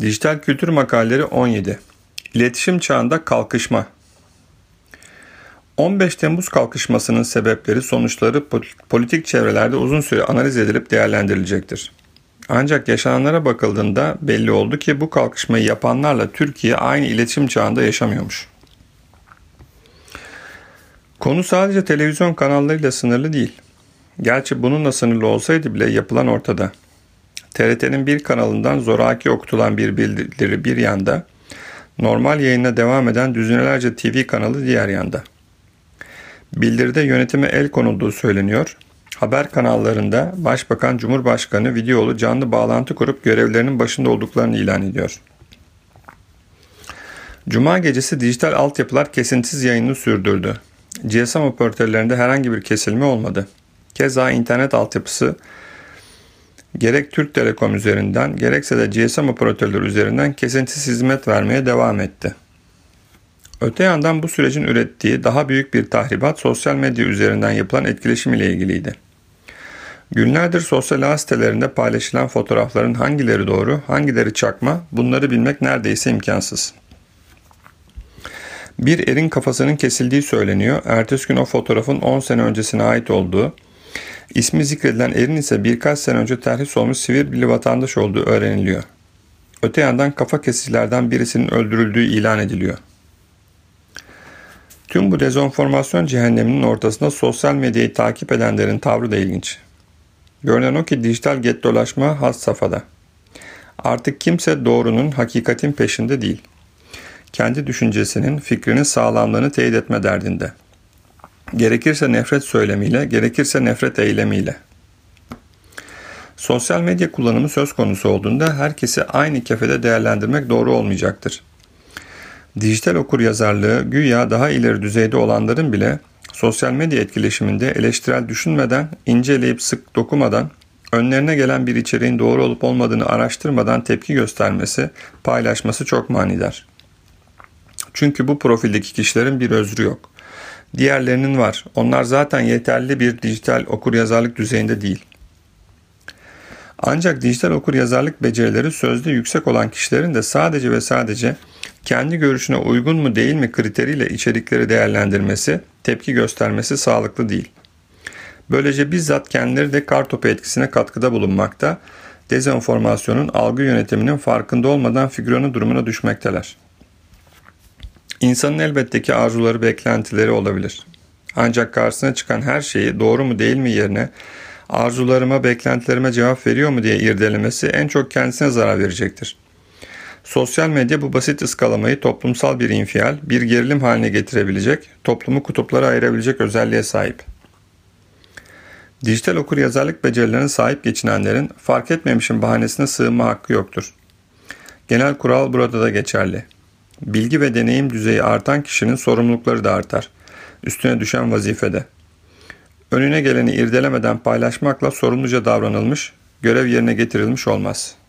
Dijital Kültür Makaleleri 17 İletişim Çağında Kalkışma 15 Temmuz kalkışmasının sebepleri, sonuçları politik çevrelerde uzun süre analiz edilip değerlendirilecektir. Ancak yaşananlara bakıldığında belli oldu ki bu kalkışmayı yapanlarla Türkiye aynı iletişim çağında yaşamıyormuş. Konu sadece televizyon kanallarıyla sınırlı değil. Gerçi bununla sınırlı olsaydı bile yapılan ortada. TRT'nin bir kanalından zoraki okutulan bir bildiri bir yanda, normal yayına devam eden düzinelerce TV kanalı diğer yanda. Bildiride yönetime el konulduğu söyleniyor. Haber kanallarında Başbakan Cumhurbaşkanı videolu canlı bağlantı kurup görevlerinin başında olduklarını ilan ediyor. Cuma gecesi dijital altyapılar kesintisiz yayını sürdürdü. GSM operatörlerinde herhangi bir kesilme olmadı. Keza internet altyapısı gerek Türk Telekom üzerinden gerekse de GSM operatörleri üzerinden kesintisiz hizmet vermeye devam etti. Öte yandan bu sürecin ürettiği daha büyük bir tahribat sosyal medya üzerinden yapılan etkileşim ile ilgiliydi. Günlerdir sosyal ağ sitelerinde paylaşılan fotoğrafların hangileri doğru, hangileri çakma bunları bilmek neredeyse imkansız. Bir erin kafasının kesildiği söyleniyor. Ertesi gün o fotoğrafın 10 sene öncesine ait olduğu, ismi zikredilen erin ise birkaç sene önce terhis olmuş sivil bir vatandaş olduğu öğreniliyor. Öte yandan kafa kesicilerden birisinin öldürüldüğü ilan ediliyor. Tüm bu dezenformasyon cehenneminin ortasında sosyal medyayı takip edenlerin tavrı da ilginç. Görünen o ki dijital gettolaşma has safhada. Artık kimse doğrunun, hakikatin peşinde değil. Kendi düşüncesinin, fikrinin sağlamlığını teyit etme derdinde. Gerekirse nefret söylemiyle, gerekirse nefret eylemiyle. Sosyal medya kullanımı söz konusu olduğunda herkesi aynı kefede değerlendirmek doğru olmayacaktır. Dijital okur yazarlığı güya daha ileri düzeyde olanların bile sosyal medya etkileşiminde eleştirel düşünmeden, inceleyip sık dokumadan, önlerine gelen bir içeriğin doğru olup olmadığını araştırmadan tepki göstermesi, paylaşması çok manidar. Çünkü bu profildeki kişilerin bir özrü yok. Diğerlerinin var. Onlar zaten yeterli bir dijital okur yazarlık düzeyinde değil. Ancak dijital okur yazarlık becerileri sözde yüksek olan kişilerin de sadece ve sadece kendi görüşüne uygun mu değil mi kriteriyle içerikleri değerlendirmesi, tepki göstermesi sağlıklı değil. Böylece bizzat kendileri de kartopu etkisine katkıda bulunmakta, dezenformasyonun algı yönetiminin farkında olmadan figürünü durumuna düşmekteler. İnsanın elbette ki arzuları, beklentileri olabilir. Ancak karşısına çıkan her şeyi doğru mu değil mi yerine arzularıma, beklentilerime cevap veriyor mu diye irdelemesi en çok kendisine zarar verecektir. Sosyal medya bu basit ıskalamayı toplumsal bir infial, bir gerilim haline getirebilecek, toplumu kutuplara ayırabilecek özelliğe sahip. Dijital okur yazarlık becerilerine sahip geçinenlerin fark etmemişin bahanesine sığınma hakkı yoktur. Genel kural burada da geçerli. Bilgi ve deneyim düzeyi artan kişinin sorumlulukları da artar. Üstüne düşen vazifede. Önüne geleni irdelemeden paylaşmakla sorumluca davranılmış, görev yerine getirilmiş olmaz.''